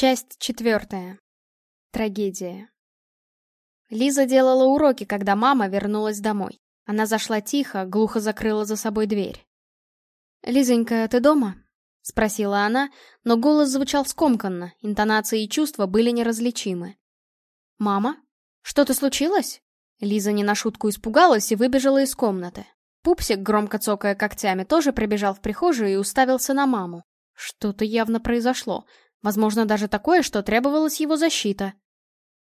Часть четвертая. Трагедия. Лиза делала уроки, когда мама вернулась домой. Она зашла тихо, глухо закрыла за собой дверь. «Лизонька, ты дома?» — спросила она, но голос звучал скомканно, интонации и чувства были неразличимы. «Мама? Что-то случилось?» Лиза не на шутку испугалась и выбежала из комнаты. Пупсик, громко цокая когтями, тоже прибежал в прихожую и уставился на маму. Что-то явно произошло. Возможно, даже такое, что требовалась его защита.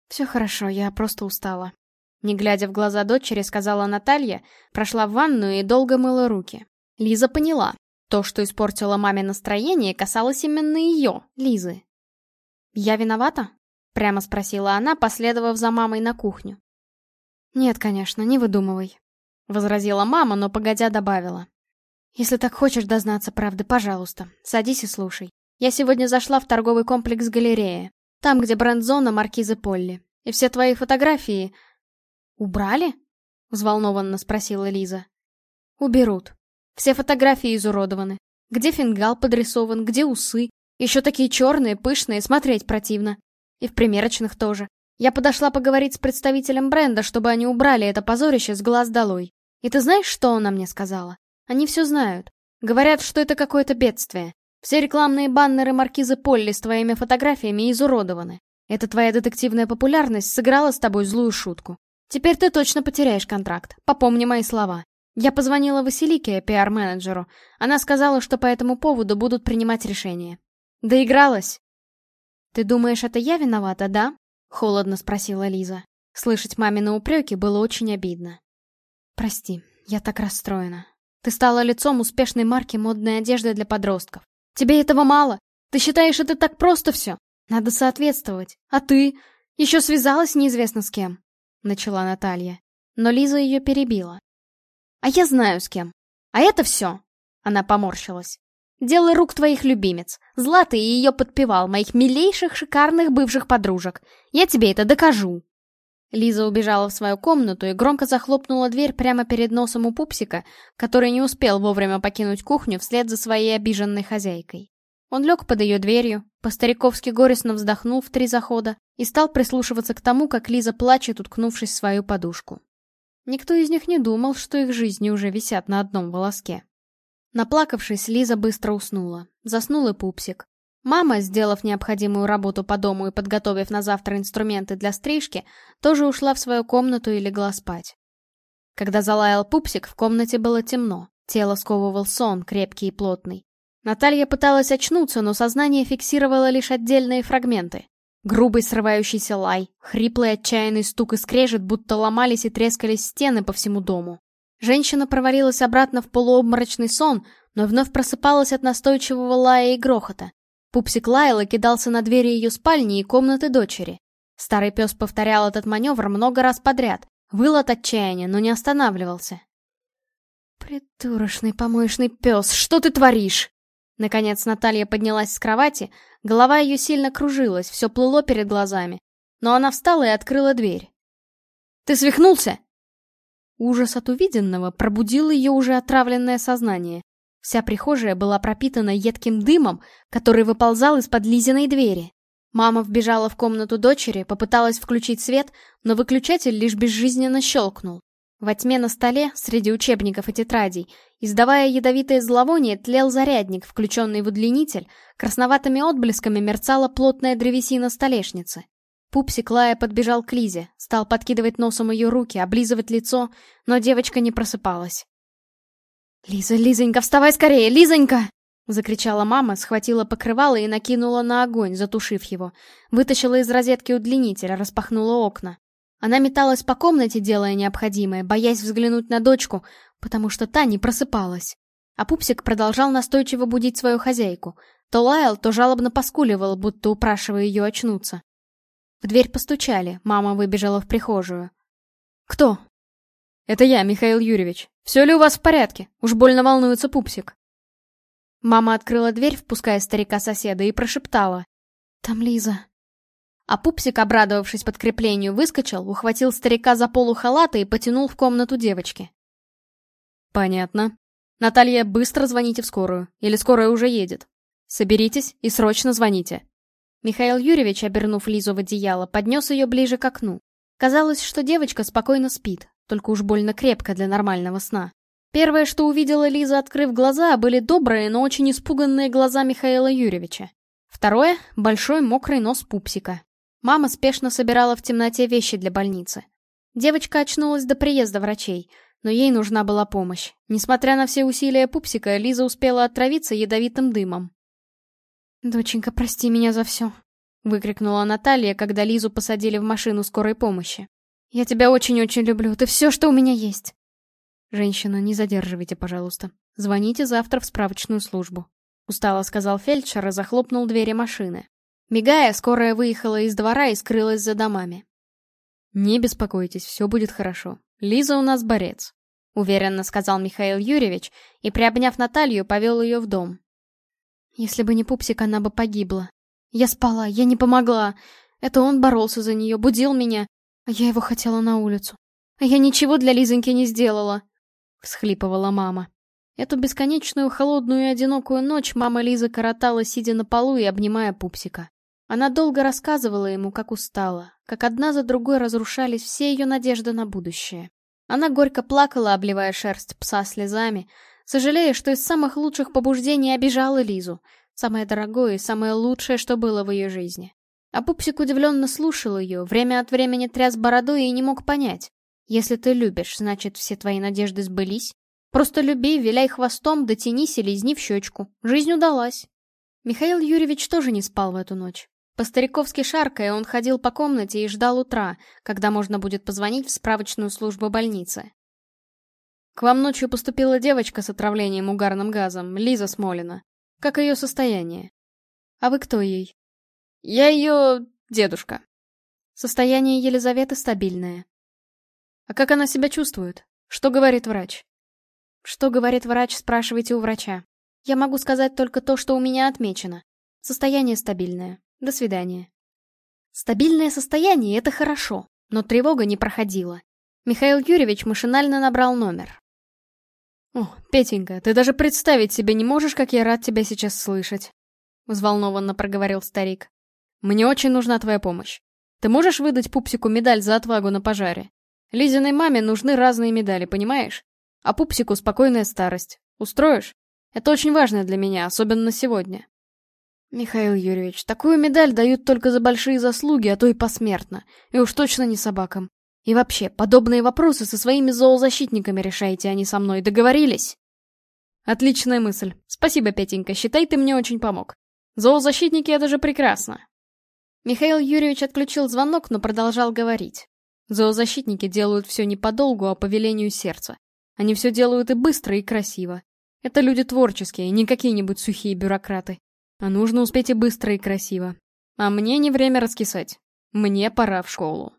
«Все хорошо, я просто устала». Не глядя в глаза дочери, сказала Наталья, прошла в ванную и долго мыла руки. Лиза поняла. То, что испортило маме настроение, касалось именно ее, Лизы. «Я виновата?» — прямо спросила она, последовав за мамой на кухню. «Нет, конечно, не выдумывай», — возразила мама, но погодя добавила. «Если так хочешь дознаться правды, пожалуйста, садись и слушай. Я сегодня зашла в торговый комплекс галерея, там, где бренд-зона маркизы Полли. И все твои фотографии... Убрали? Взволнованно спросила Лиза. Уберут. Все фотографии изуродованы. Где фингал подрисован, где усы. Еще такие черные, пышные, смотреть противно. И в примерочных тоже. Я подошла поговорить с представителем бренда, чтобы они убрали это позорище с глаз долой. И ты знаешь, что она мне сказала? Они все знают. Говорят, что это какое-то бедствие. Все рекламные баннеры маркизы Полли с твоими фотографиями изуродованы. Эта твоя детективная популярность сыграла с тобой злую шутку. Теперь ты точно потеряешь контракт. Попомни мои слова. Я позвонила Василике, пиар-менеджеру. Она сказала, что по этому поводу будут принимать решение. Доигралась? Ты думаешь, это я виновата, да? Холодно спросила Лиза. Слышать мамины упреки было очень обидно. Прости, я так расстроена. Ты стала лицом успешной марки модной одежды для подростков. Тебе этого мало? Ты считаешь, это так просто все? Надо соответствовать. А ты? Еще связалась неизвестно с кем. Начала Наталья. Но Лиза ее перебила. А я знаю с кем. А это все. Она поморщилась. Дело рук твоих любимец. Златый ее подпевал, моих милейших, шикарных бывших подружек. Я тебе это докажу. Лиза убежала в свою комнату и громко захлопнула дверь прямо перед носом у пупсика, который не успел вовремя покинуть кухню вслед за своей обиженной хозяйкой. Он лег под ее дверью, по-стариковски горестно вздохнул в три захода и стал прислушиваться к тому, как Лиза плачет, уткнувшись в свою подушку. Никто из них не думал, что их жизни уже висят на одном волоске. Наплакавшись, Лиза быстро уснула. Заснул и пупсик. Мама, сделав необходимую работу по дому и подготовив на завтра инструменты для стрижки, тоже ушла в свою комнату и легла спать. Когда залаял пупсик, в комнате было темно. Тело сковывал сон, крепкий и плотный. Наталья пыталась очнуться, но сознание фиксировало лишь отдельные фрагменты. Грубый срывающийся лай, хриплый отчаянный стук и скрежет, будто ломались и трескались стены по всему дому. Женщина провалилась обратно в полуобморочный сон, но вновь просыпалась от настойчивого лая и грохота. Пупсик лаял и кидался на двери ее спальни и комнаты дочери. Старый пес повторял этот маневр много раз подряд, выл от отчаяния, но не останавливался. «Придурочный помоечный пес, что ты творишь?» Наконец Наталья поднялась с кровати, голова ее сильно кружилась, все плыло перед глазами. Но она встала и открыла дверь. «Ты свихнулся?» Ужас от увиденного пробудил ее уже отравленное сознание. Вся прихожая была пропитана едким дымом, который выползал из-под Лизиной двери. Мама вбежала в комнату дочери, попыталась включить свет, но выключатель лишь безжизненно щелкнул. Во тьме на столе, среди учебников и тетрадей, издавая ядовитое зловоние, тлел зарядник, включенный в удлинитель, красноватыми отблесками мерцала плотная древесина столешницы. Пупсик лая подбежал к Лизе, стал подкидывать носом ее руки, облизывать лицо, но девочка не просыпалась. «Лиза, Лизонька, вставай скорее, Лизонька!» Закричала мама, схватила покрывало и накинула на огонь, затушив его. Вытащила из розетки удлинитель, распахнула окна. Она металась по комнате, делая необходимое, боясь взглянуть на дочку, потому что та не просыпалась. А пупсик продолжал настойчиво будить свою хозяйку. То лаял, то жалобно поскуливал, будто упрашивая ее очнуться. В дверь постучали, мама выбежала в прихожую. «Кто?» «Это я, Михаил Юрьевич. Все ли у вас в порядке? Уж больно волнуется пупсик». Мама открыла дверь, впуская старика-соседа, и прошептала. «Там Лиза». А пупсик, обрадовавшись подкреплению, выскочил, ухватил старика за полу халата и потянул в комнату девочки. «Понятно. Наталья, быстро звоните в скорую. Или скорая уже едет. Соберитесь и срочно звоните. Михаил Юрьевич, обернув Лизу в одеяло, поднес ее ближе к окну. Казалось, что девочка спокойно спит, только уж больно крепко для нормального сна. Первое, что увидела Лиза, открыв глаза, были добрые, но очень испуганные глаза Михаила Юрьевича. Второе — большой мокрый нос пупсика. Мама спешно собирала в темноте вещи для больницы. Девочка очнулась до приезда врачей, но ей нужна была помощь. Несмотря на все усилия пупсика, Лиза успела отравиться ядовитым дымом. «Доченька, прости меня за все», — выкрикнула Наталья, когда Лизу посадили в машину скорой помощи. «Я тебя очень-очень люблю, ты все, что у меня есть». «Женщина, не задерживайте, пожалуйста. Звоните завтра в справочную службу», — устало сказал фельдшер и захлопнул двери машины. Мигая, скорая выехала из двора и скрылась за домами. «Не беспокойтесь, все будет хорошо. Лиза у нас борец», — уверенно сказал Михаил Юрьевич и, приобняв Наталью, повел ее в дом. Если бы не пупсик, она бы погибла. Я спала, я не помогла. Это он боролся за нее, будил меня, я его хотела на улицу. А я ничего для Лизоньки не сделала, — всхлипывала мама. Эту бесконечную холодную и одинокую ночь мама Лиза коротала, сидя на полу и обнимая пупсика. Она долго рассказывала ему, как устала, как одна за другой разрушались все ее надежды на будущее. Она горько плакала, обливая шерсть пса слезами, сожалея, что из самых лучших побуждений обижала Лизу, самое дорогое и самое лучшее, что было в ее жизни. А пупсик удивленно слушал ее, время от времени тряс бородой и не мог понять. Если ты любишь, значит, все твои надежды сбылись. Просто люби, виляй хвостом, дотянись и лизни в щечку. Жизнь удалась. Михаил Юрьевич тоже не спал в эту ночь. По-стариковски шаркая, он ходил по комнате и ждал утра, когда можно будет позвонить в справочную службу больницы. К вам ночью поступила девочка с отравлением угарным газом, Лиза Смолина. Как ее состояние? А вы кто ей? Я ее дедушка. Состояние Елизаветы стабильное. А как она себя чувствует? Что говорит врач? Что говорит врач, спрашивайте у врача. Я могу сказать только то, что у меня отмечено. Состояние стабильное. До свидания. Стабильное состояние — это хорошо, но тревога не проходила. Михаил Юрьевич машинально набрал номер. «О, Петенька, ты даже представить себе не можешь, как я рад тебя сейчас слышать», — взволнованно проговорил старик. «Мне очень нужна твоя помощь. Ты можешь выдать пупсику медаль за отвагу на пожаре? Лизиной маме нужны разные медали, понимаешь? А пупсику спокойная старость. Устроишь? Это очень важно для меня, особенно сегодня». «Михаил Юрьевич, такую медаль дают только за большие заслуги, а то и посмертно. И уж точно не собакам. И вообще, подобные вопросы со своими зоозащитниками решайте, а не со мной. Договорились? Отличная мысль. Спасибо, Петенька, считай, ты мне очень помог. Зоозащитники — это же прекрасно. Михаил Юрьевич отключил звонок, но продолжал говорить. Зоозащитники делают все не подолгу, а по велению сердца. Они все делают и быстро, и красиво. Это люди творческие, не какие-нибудь сухие бюрократы. А нужно успеть и быстро, и красиво. А мне не время раскисать. Мне пора в школу.